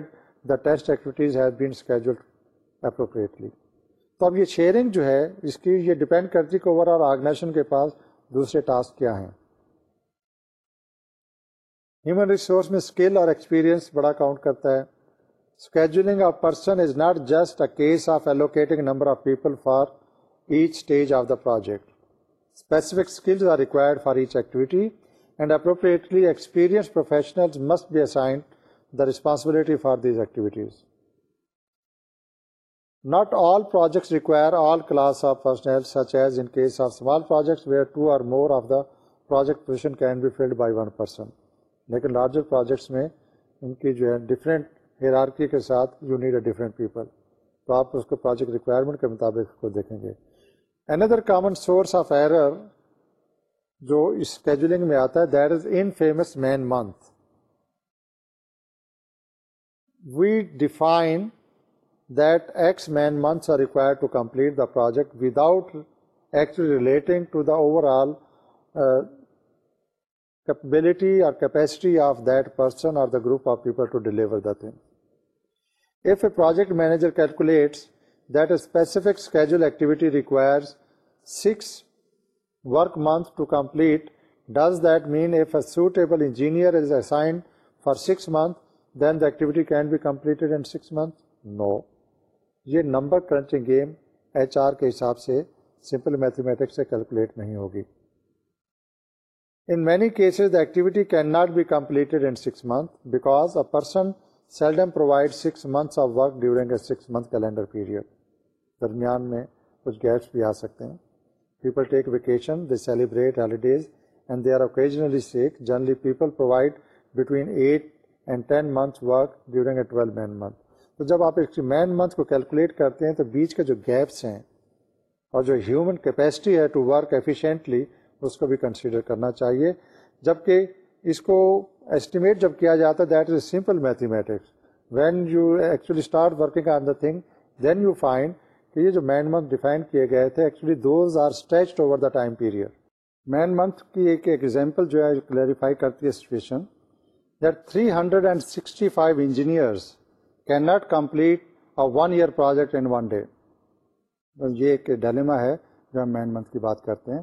appropriately تو اب یہ شیئرنگ جو ہے اس کی یہ ڈیپینڈ کرتی ہے کہ اوور آل آرگنیزن کے پاس دوسرے ٹاسک کیا ہیں ہیومن ریسورس میں اسکل اور ایکسپیرینس بڑا کاؤنٹ کرتا ہے case of allocating people for each stage of the project specifically required for each activity and اپروپریٹلیئنس professionality for these activities not all projects requires projects more of the project position can be filled by one person لیکن larger projects میں ان کی جو ہے different کے ساتھ you need a different people تو آپ اس کو پروجیکٹ ریکوائرمنٹ کے مطابق کو دیکھیں گے an other common source of error جو اسکیجولنگ میں آتا ہے that is infamous man month we define that X man months are require to complete the project without relating to the overall capability or capacity of that person or the group of people to deliver the thing. If a project manager calculates that a specific schedule activity requires six work months to complete, does that mean if a suitable engineer is assigned for six months, then the activity can be completed in six months? No. یہ number crunching game H R کے حساب سے simple mathematics سے calculate نہیں ہوگی In many cases, the activity cannot be completed in six months because a person seldom provides six months of work during a six month calendar period. درمیان میں کچھ gaps بھی آ سکتے ہیں people take vacation they celebrate holidays and they are occasionally sick generally people provide between eight and ten month work during a twelve man month تو جب آپ ایک مین منتھ کو کیلکولیٹ کرتے ہیں تو بیچ کے جو گیپس ہیں اور جو ہیومن کیپیسٹی ہے ٹو ورک ایفیشینٹلی اس کو بھی کنسیڈر کرنا چاہیے جبکہ اس کو ایسٹیمیٹ جب کیا جاتا ہے that is a simple mathematics when you actually start working on the thing then you find کہ یہ جو مین منتھ ڈیفائن کیے گئے تھے actually those are stretched over the time period man month کی ایک ایگزامپل جو ہے کلیریفائی کرتی ہے situation that three hundred and sixty five engineers can not complete one year project in one day یہ ایک ڈیلیما ہے جو ہم مین منتھ کی بات کرتے ہیں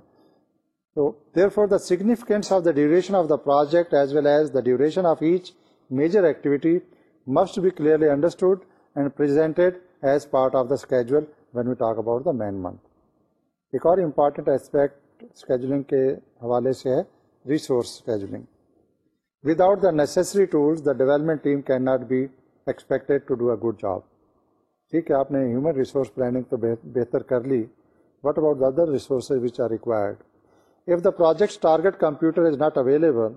So therefore, the the the significance of of duration project as well as the duration of each major activity must be clearly understood and presented as part of the schedule when we talk about the main month. ایک اور important aspect scheduling کے حوالے سے ہے scheduling without the necessary tools the development team can not be a good job ٹھیک ہے آپ نے ہیومن ریسورس پلاننگ تو بہتر کر لی what about which are required if the project target computer is not available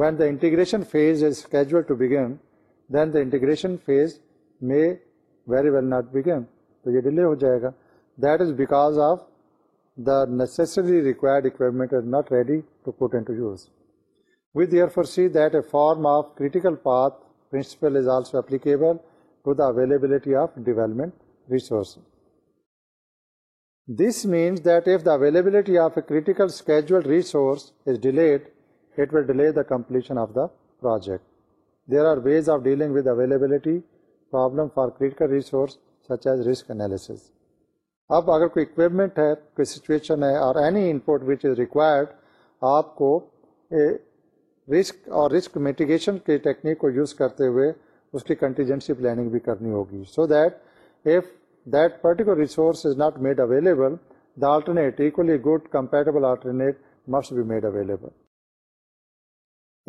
when the integration phase is کیجوئل to begin then the integration phase میں ویری ویل ناٹ بگن تو یہ delay ہو جائے گا that is because of the necessary required equipment is not ready to code and to use we therefore see that a form of critical path principle is also applicable to the availability of development resource This means that if the availability of a critical scheduled resource is delayed, it will delay the completion of the project. There are ways of dealing with availability problem for critical resource such as risk analysis. اب اگر کوئی equipment ہے کوئی situation ہے اور any input which is required آپ کو risk اور رسک میٹیگیشن کے ٹیکنیک کو یوز کرتے ہوئے اس کی کنٹیجنسی پلاننگ بھی کرنی ہوگی so that if that particular resource is not made available, the alternate, equally good, compatible alternate must be made available.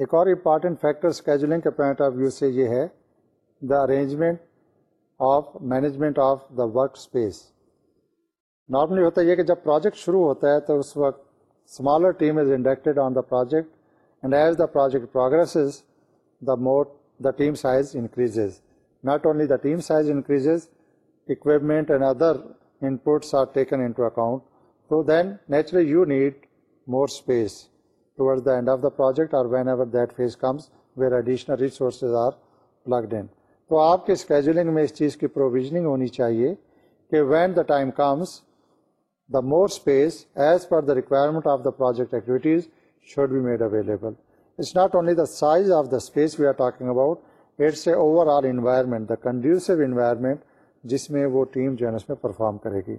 ایک اور امپارٹنٹ فیکٹر اسکیجولنگ کے پوائنٹ آف ویو سے یہ ہے the arrangement of management of the work space normally ہوتا یہ کہ جب پروجیکٹ شروع ہوتا ہے تو اس وقت smaller team is inducted on the project and as the project progresses the more the team size increases not only the team size increases equipment and other inputs are taken into account. So then naturally you need more space towards the end of the project or whenever that phase comes where additional resources are plugged in. تو آپ کے scheduling میں اس چیز کی provisioning ہونی چاہیے کہ when the time comes the more space as per the requirement of the project activities should be made available it's not only the size of the space we are talking about it's a overall environment the conducive environment جس میں وہ team جو ہے اس میں perform کرے گی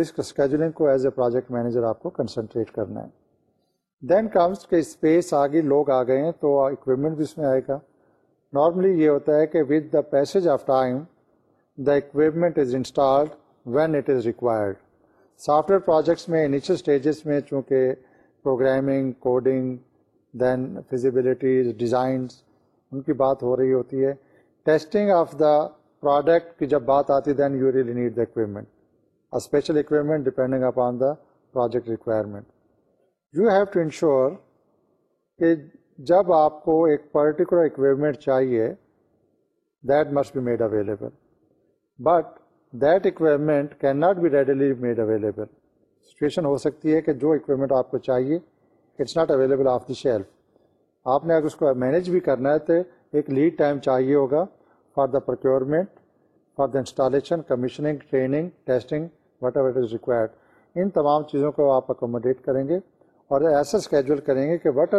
اس اسکیجولنگ کو ایز اے پروجیکٹ مینیجر آپ کو کنسنٹریٹ کرنا ہے دین کمس کے اسپیس آ گئی لوگ آ گئے ہیں تو اکوپمنٹ بھی اس میں آئے گا نارملی یہ ہوتا ہے کہ with the passage of time the equipment is installed when it is required software projects میں انیشیل اسٹیجز میں چونکہ programming coding then feasibilities designs ان کی بات ہو رہی ہوتی ہے ٹیسٹنگ آف دا پروڈکٹ کی جب بات آتی then you really need the equipment special equipment depending upon the project requirement you have to ensure کہ جب آپ کو ایک پرٹیکولر اکویپمنٹ چاہیے that must be made available but that equipment can not be readily made available situation ہو سکتی ہے کہ جو اکویپمنٹ آپ کو چاہیے it's not available off the shelf آپ نے اگر اس کو مینیج بھی کرنا ہے تو ایک لیڈ ٹائم چاہیے ہوگا for the procurement for the installation commissioning training testing whatever is required ان تمام چیزوں کو آپ اکوموڈیٹ کریں گے اور ایسا اسکیجول کریں گے کہ what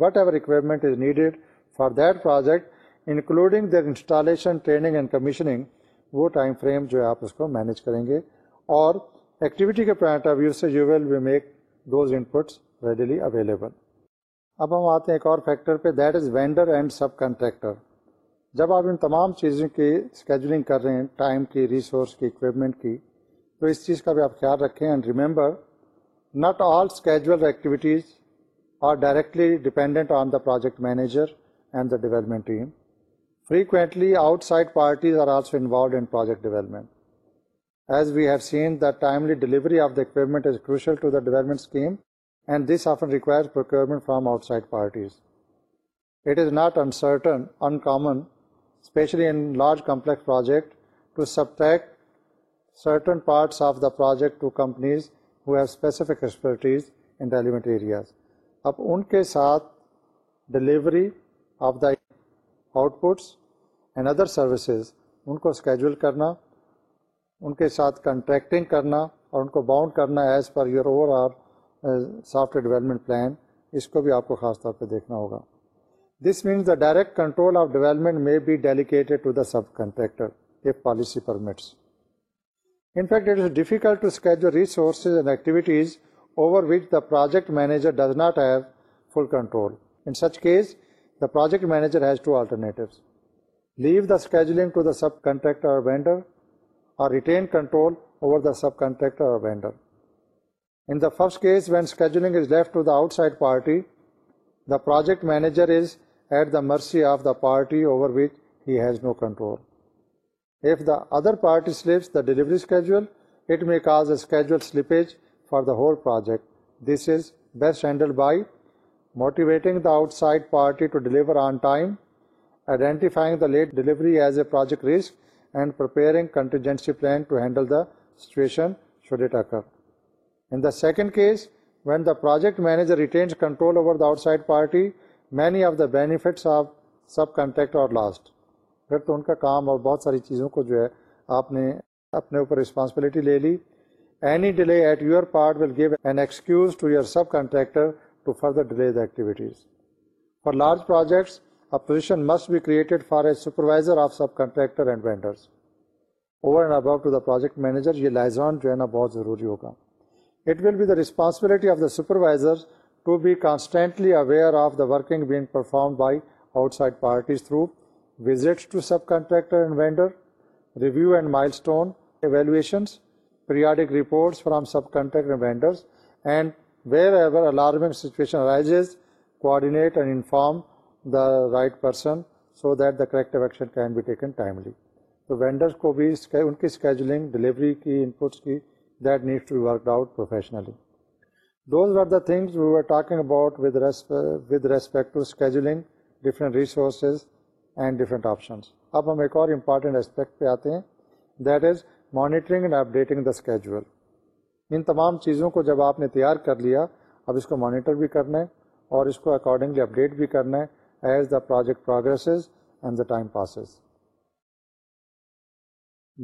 whatever requirement is needed for that project including the installation training and commissioning وہ ٹائم فریم جو ہے آپ اس کو مینیج کریں گے اور ایکٹیویٹی کے پوائنٹ آف ویو سے you well we make those inputs readily available اب ہم آتے ہیں ایک اور فیکٹر پہ that is vendor and subcontractor جب آپ ان تمام چیزوں کی اسکیجولنگ کر رہے ہیں ٹائم کی ریسورس کی اکوپمنٹ کی تو اس چیز کا بھی آپ خیال رکھیں and remember not all schedule activities are directly dependent on the project manager and the development team frequently outside parties are also involved in project development as we have seen the timely delivery of the equipment is crucial to the development scheme and this often procurement from outside parties it is not uncertain uncommon especially in large complex project to subtract certain parts of the project to companies who have specific inter areas اب ان کے ساتھ delivery of the outputs and other services ان کو schedule کرنا ان کے ساتھ کنٹریکٹنگ کرنا اور ان کو باؤنڈ کرنا as per your overall software development plan اس کو بھی آپ کو خاص طور پہ دیکھنا ہوگا This means the direct control of development may be delegated to the subcontractor if policy permits. In fact, it is difficult to schedule resources and activities over which the project manager does not have full control. In such case, the project manager has two alternatives: leave the scheduling to the subcontractor or vendor, or retain control over the subcontractor or vendor. In the first case, when scheduling is left to the outside party, the project manager is at the mercy of the party over which he has no control. If the other party slips the delivery schedule, it may cause a schedule slippage for the whole project. This is best handled by motivating the outside party to deliver on time, identifying the late delivery as a project risk, and preparing contingency plan to handle the situation should it occur. In the second case, when the project manager retains control over the outside party, many of the benefits of sub contact اور last پھر تو ان کا کام اور بہت ساری چیزوں کو جو ہے آپ نے اپنے اوپر رسپانسبلٹی لے لی any delay at your part will give an excuse to your sub contractor to further delay the activities for large projects a position must be created for a supervisor of sub contractor and vendors over and above to the project manager یہ liaison جو ہے نا بہت ضروری ہوگا it will be responsibility of the supervisor to be constantly aware of the working being perform buy out side parties through وزٹریکٹر review and milestone evaluations periodic reports from sub contractor ever alarming situation rises coordinate inform the right person so that the correct action can be taken timely vendors کو بھی ان کی scheduling delivery کی inputs کی that needs to be work out professionally Those were the things we were talking about with, resp with respect to scheduling different resources and different options. اب ہم ایک اور امپارٹنٹ اسپیکٹ پہ آتے ہیں that is monitoring and updating the schedule ان تمام چیزوں کو جب آپ نے تیار کر لیا اب اس کو مانیٹر بھی کرنا ہے اور اس کو اکارڈنگلی اپڈیٹ بھی کرنا ہے as the project progresses and the time passes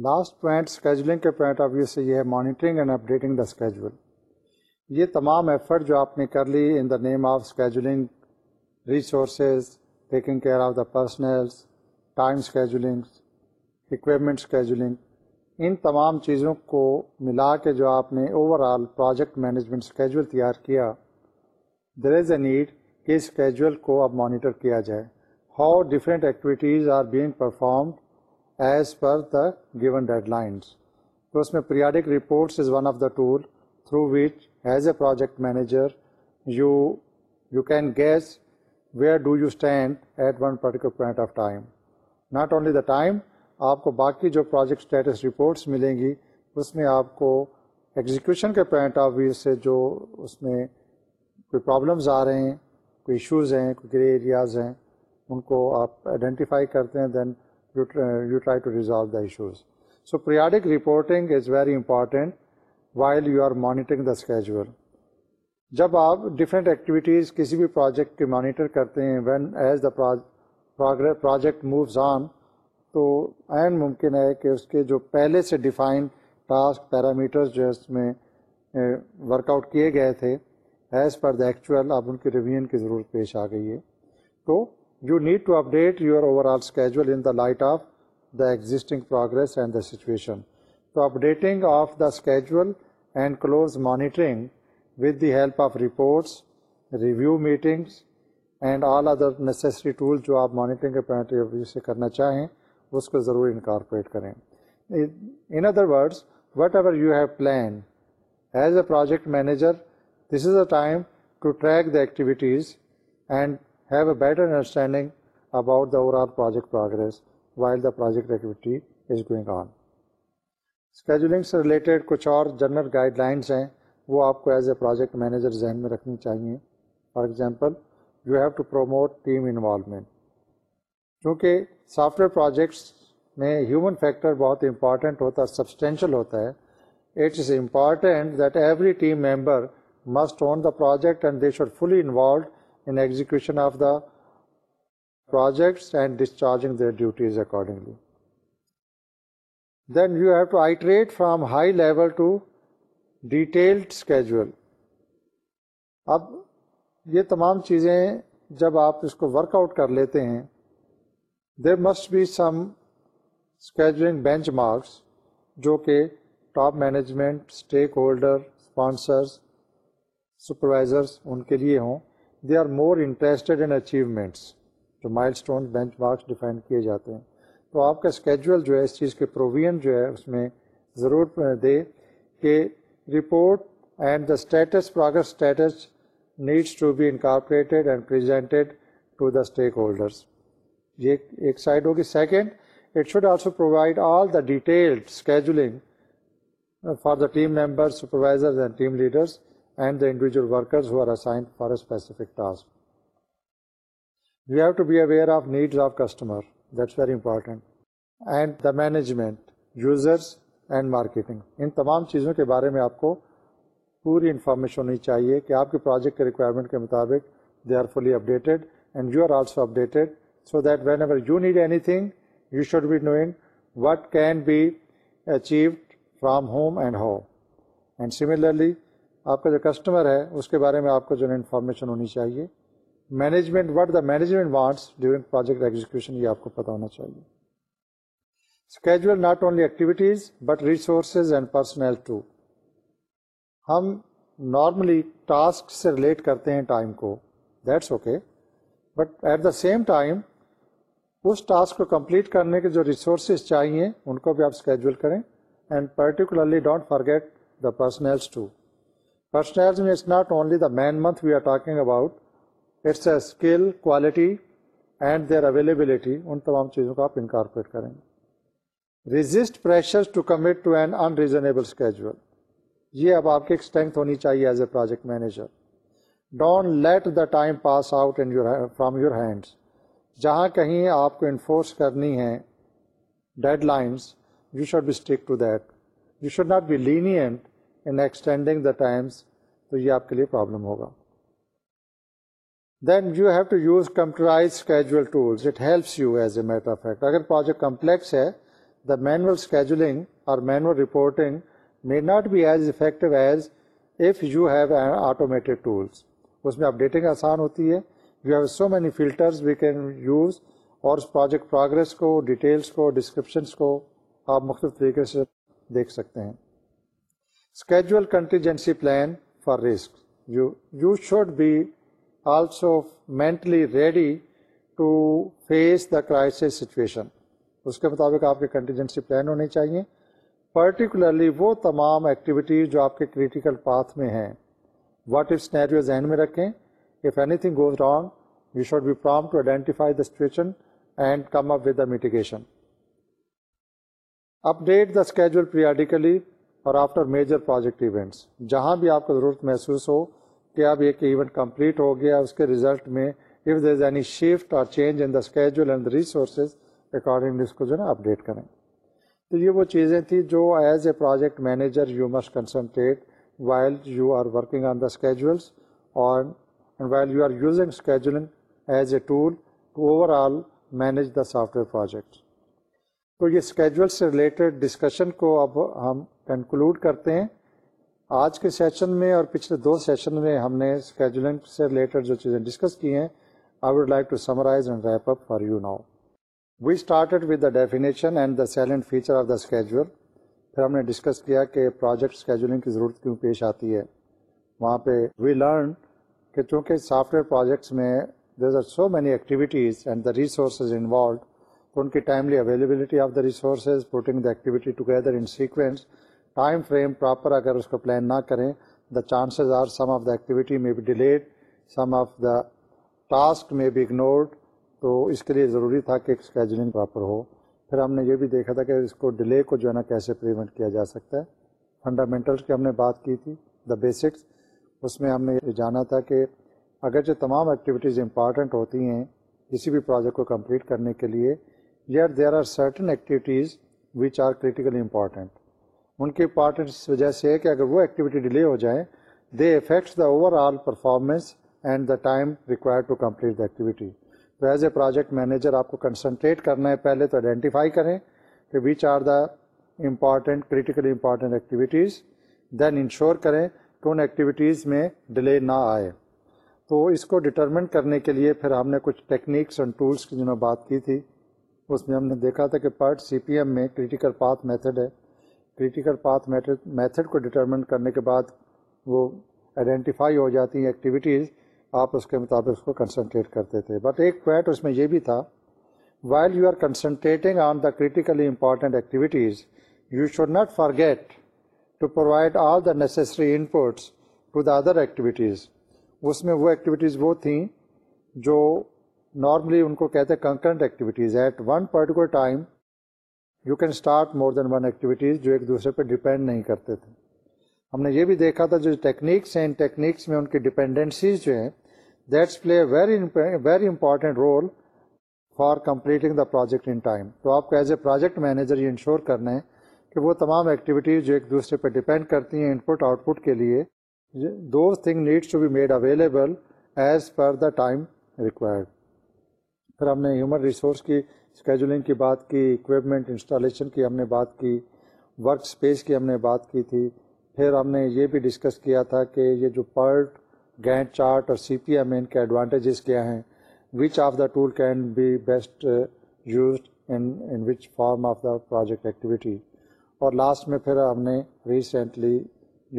last point scheduling کے پوائنٹ آف ویو سے یہ ہے monitoring and updating the schedule یہ تمام ایفرٹ جو آپ نے کر لی in the name of scheduling resources taking care of the personals time scheduling equipment scheduling ان تمام چیزوں کو ملا کے جو آپ نے overall project management schedule تیار کیا دیر از اے نیڈ کہ اسکیجول کو اب مانیٹر کیا جائے how different activities are being performed as per the given deadlines تو اس میں periodic reports is one of the tool through which as a project manager you you can guess where do you stand at one particular point of time not only the time آپ کو باقی جو project status reports ملیں گی اس میں آپ کو ایگزیکیوشن کے پوائنٹ آف ویو سے جو اس میں کوئی پرابلمز آ رہے ہیں کوئی ایشوز ہیں کوئی گرے ایریاز ہیں ان کو آپ آئیڈینٹیفائی کرتے ہیں then you try to resolve the issues so periodic reporting is very important while you are monitoring the schedule جب آپ ڈفرینٹ ایکٹیویٹیز کسی بھی پروجیکٹ کی مانیٹر کرتے ہیں when as the project moves on تو عین ممکن ہے کہ اس کے جو پہلے سے ڈیفائن ٹاسک پیرامیٹرز جو اس میں ورک آؤٹ کیے گئے تھے ایز پر دا ایکچوئل اب ان کی ریویژن کی ضرورت پیش آ گئی ہے تو you need to update your overall schedule in the light of the existing progress and the situation تو updating of the schedule and close monitoring with the help of reports review meetings and all other necessary tools جو آپ monitoring کے point of view سے کرنا چاہیں اس کو ضرور incorporate کریں in other words whatever you have plan as a project manager this is a time to track the activities and have a better understanding about the overall project progress while the project activity is going on scheduling سے related کچھ اور general guidelines ہیں وہ آپ کو as a project manager ذہن میں رکھنی چاہیے for example you have to promote team involvement کیونکہ سافٹ ویئر پروجیکٹس میں ہیومن فیکٹر بہت امپارٹینٹ ہوتا ہے سبسٹینشیل ہوتا ہے it is important that every team member must own the project and they should fully involved in execution of the projects and discharging their duties accordingly then you have to iterate from high level to detailed schedule اب یہ تمام چیزیں جب آپ اس کو work out کر لیتے ہیں there must be some scheduling benchmarks جو کہ top management stakeholder sponsors supervisors ان کے لیے ہوں they are more interested in achievements جو milestone benchmarks define کیے جاتے ہیں تو آپ کا اسکیجول جو ہے اس چیز کے پروویژن جو ہے اس میں ضرور دے کہ report and the status progress status needs to be and presented to the stakeholders یہ ایک سائڈ ہوگی second it should also provide all the detailed for the team supervisor and team and the individual workers for a specific task you have to be aware of needs of customer that's very important and the management users and marketing ان تمام چیزوں کے بارے میں آپ کو پوری information ہونی چاہیے کہ آپ کے پروجیکٹ کے ریکوائرمنٹ کے مطابق they are fully up and you are also updated so that whenever you need anything you should be knowing what can be achieved from home and how and similarly آپ کا جو customer ہے اس کے بارے میں آپ کو جو ہے انفارمیشن ہونی چاہیے management what the management wants during project execution یہ آپ کو پتا ہونا چاہیے schedule not only activities but resources and personnel to ہم نارملی ٹاسک سے ریلیٹ کرتے ہیں ٹائم کو that's okay but at the same time اس ٹاسک کو کمپلیٹ کرنے کے جو ریسورسز چاہیے ان کو بھی آپ اسکیجول کریں and particularly don't forget the personals to پرسنلز میں it's not only the main month we are talking about it's a skill quality and their availability ان تمام چیزوں کو آپ انکارپوریٹ کریں گے resist pressure to commit to an unreasonable schedule یہ اب آپ کی ایک اسٹرینگ ہونی چاہیے as a project manager don't let the time pass out in your from your hands جہاں کہیں آپ کو انفورس کرنی ہے deadlines you should be stick to that you should not be lenient in extending the times تو یہ آپ کے لیے پرابلم ہوگا then you have to use computerize schedule tools it helps you as a matter of fact اگر project complex ہے the main scheduling اور manual reporting may not be as effective as if you have a automated tools اس میں updating آسان ہوتی ہے you have so many filters we can use اور اس پروجیکٹ پروگرس کو ڈیٹیلس کو ڈسکرپشنس کو آپ مختلف طریقے سے دیکھ سکتے ہیں schedule contingency plan for risk you you should be also mentally ready to face the crisis situation اس کے مطابق آپ کے کنٹینجنسی پلان ہونی چاہیے پرٹیکولرلی وہ تمام ایکٹیویٹیز جو آپ کے کریٹیکل پاتھ میں ہیں واٹ اف اسنیرو ذہن میں رکھیں if anything goes wrong you should be prompt to identify the situation and come up with the mitigation update the schedule periodically or after major project events جہاں بھی آپ کو ضرورت محسوس ہو کہ اب ایک ایونٹ کمپلیٹ ہو گیا اس کے ریزلٹ میں if there is any shift اور change in the schedule and resources accordingly اس کو جو ہے نا اپڈیٹ کریں تو یہ وہ چیزیں تھیں جو as a project manager you must concentrate while you are working on the schedules اور while you are using scheduling as a tool to overall manage the software project تو یہ اسکیجول سے related discussion کو اب ہم conclude کرتے ہیں آج کے سیشن میں اور پچھلے دو سیشن میں ہم نے اسکیجولنگ سے ریلیٹڈ جو چیزیں ڈسکس کی ہیں I would like to summarize and wrap up for you now we started with the definition and the salient feature of the schedule پھر ہم نے ڈسکس کیا کہ پروجیکٹ اسکیجولنگ کی ضرورت کیوں پیش آتی ہے وہاں پہ وی لرن کہ چونکہ سافٹ ویئر پروجیکٹس میں these are so many activities and the resources involved ان کی timely availability of the resources putting the activity together in sequence time frame proper اگر اس کو پلان نہ کریں the chances are some of the activity میں بھی delayed some of the task میں بھی اگنورڈ تو اس کے لیے ضروری تھا کہ اسکیجولنگ پراپر ہو پھر ہم نے یہ بھی دیکھا تھا کہ اس کو ڈیلے کو جو ہے نا کیسے پریونٹ کیا جا سکتا ہے فنڈامنٹلس کی ہم نے بات کی تھی دا بیسکس اس میں ہم نے یہ جانا تھا کہ اگرچہ تمام ایکٹیویٹیز امپارٹنٹ ہوتی ہیں کسی بھی پروجیکٹ کو کمپلیٹ کرنے کے لیے yet there are certain activities which are critically important ان کے امپارٹنٹ وجہ سے ہے کہ اگر وہ ایکٹیویٹی ڈیلے ہو جائیں they affects the overall performance and the time require to complete the activity تو ایز اے پروجیکٹ مینیجر آپ کو کنسنٹریٹ کرنا ہے پہلے تو آئیڈینٹیفائی کریں کہ which are the important critical important activities then ensure کریں کہ ان ایکٹیویٹیز میں ڈیلے نہ آئے تو اس کو ڈٹرمن کرنے کے لیے پھر ہم نے کچھ ٹیکنیکس اینڈ ٹولس کی جنہوں نے بات کی تھی اس میں ہم نے دیکھا تھا کہ پارٹ سی پی ایم میں کریٹیکل پاتھ میتھڈ ہے کریٹیکل پاتھ میتھڈ کو ڈٹرمن کرنے کے بعد وہ آئیڈینٹیفائی ہو جاتی ہیں ایکٹیویٹیز آپ اس کے مطابق اس کو کنسنٹریٹ کرتے تھے بٹ ایک پوائنٹ اس میں یہ بھی تھا while you are concentrating on the critically important activities you should not forget to provide all the necessary inputs to the other activities اس میں وہ ایکٹیویٹیز وہ تھیں جو نارملی ان کو کہتے ہیں concurrent activities at one particular time you can start more than one activities جو ایک دوسرے پہ ڈپینڈ نہیں کرتے تھے ہم نے یہ بھی دیکھا تھا جو ٹیکنیکس ہیں ان ٹیکنیکس میں ان کی ڈپینڈنسیز جو ہیں that's play very very important role for completing the project in time تو آپ کو ایز اے پروجیکٹ مینیجر یہ انشور کرنا ہے کہ وہ تمام ایکٹیویٹیز جو ایک دوسرے پہ ڈیپینڈ کرتی ہیں ان پٹ آؤٹ پٹ کے لیے those thing needs to be made available as per the time required پھر ہم نے ہیومن ریسورس کی اسکیجولنگ کی بات کی اکوپمنٹ انسٹالیشن کی ہم نے بات کی ورک اسپیس کی ہم نے بات کی تھی پھر ہم نے یہ بھی ڈسکس کیا تھا کہ یہ جو پرٹ گینٹ چارٹ اور سی پی ایم ان کے ایڈوانٹیجز کیا ہیں which of the tool can be best used in in which form of the project activity اور لاسٹ میں پھر ہم نے ریسنٹلی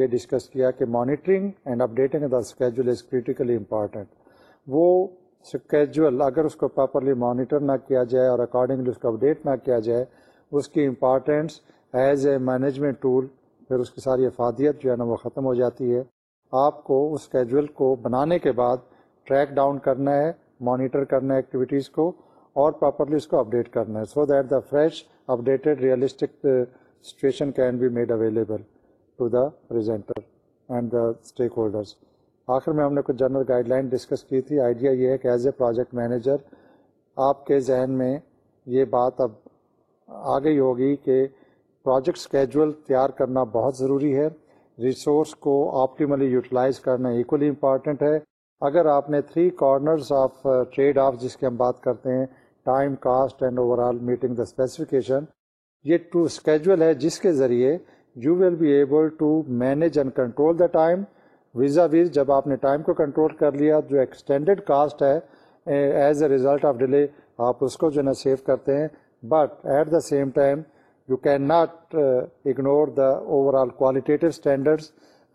یہ ڈسکس کیا کہ monitoring and updating the schedule is critically important وہ اسکیجول اگر اس کو پراپرلی مانیٹر نہ کیا جائے اور اکارڈنگلی اس کو اپڈیٹ نہ کیا جائے اس کی importance as a management tool پھر اس کی ساری افادیت جو ہے نا وہ ختم ہو جاتی ہے آپ کو اس کیجول کو بنانے کے بعد ٹریک ڈاؤن کرنا ہے مانیٹر کرنا ہے ایکٹیویٹیز کو اور پراپرلی اس کو اپڈیٹ کرنا ہے so that the fresh updated realistic situation can be made available to the presenter and the stakeholders آخر میں ہم نے کچھ جنرل گائیڈ لائن ڈسکس کی تھی آئیڈیا یہ ہے کہ ایز اے پروجیکٹ مینیجر آپ کے ذہن میں یہ بات اب آ گئی ہوگی کہ پروجیکٹ اسکیجول تیار کرنا بہت ضروری ہے ریسورس کو آپ کی ملی یوٹیلائز کرنا ایکولی امپارٹینٹ ہے اگر آپ نے three corners of trade off جس کی ہم بات کرتے ہیں time cost and overall meeting the specification یہ ٹو اسکیجول ہے جس کے ذریعے you will be able to manage and control the time visa ویز جب آپ نے ٹائم کو کنٹرول کر لیا جو ایکسٹینڈیڈ کاسٹ ہے as a result of delay آپ اس کو جو ہے نا سیو کرتے ہیں but at the same time you can not ignore the overall qualitative standards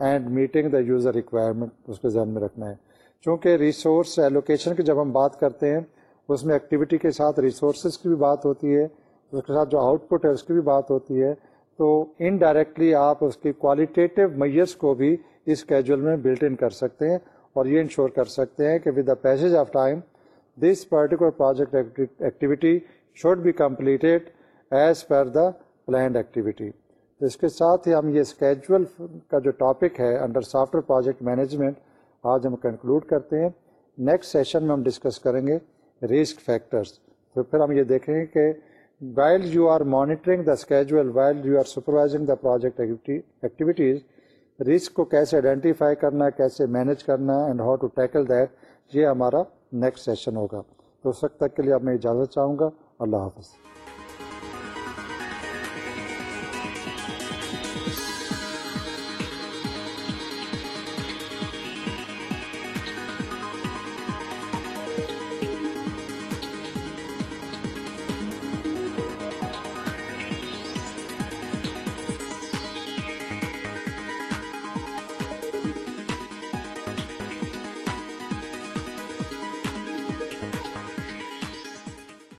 and meeting the user requirement اس کو ذہن میں رکھنا ہے چونکہ ریسورس ایلوکیشن کی جب ہم بات کرتے ہیں اس میں ایکٹیویٹی کے ساتھ ریسورسز کی بھی بات ہوتی ہے اس کے ساتھ جو آؤٹ پٹ ہے اس کی بھی بات ہوتی ہے تو انڈائریکٹلی آپ اس کی کوالٹیٹیو میئرس کو بھی اسکیجول میں بلٹ ان کر سکتے ہیں اور یہ انشور کر سکتے ہیں کہ with the pieces of time this particular project activity should be completed as per the planned activity تو اس کے ساتھ ہی ہم یہ اسکیجول کا جو ٹاپک ہے under software project management آج ہم کنکلوڈ کرتے ہیں نیکسٹ سیشن میں ہم ڈسکس کریں گے رسک فیکٹرس تو پھر ہم یہ دیکھیں گے کہ while you are monitoring the schedule while you are supervising the project activities risk کو کیسے آئیڈینٹیفائی کرنا ہے کیسے مینج کرنا ہے and how to tackle that یہ ہمارا نیکسٹ سیشن ہوگا تو اس وقت تک کے لیے اب میں اجازت چاہوں گا اللہ حافظ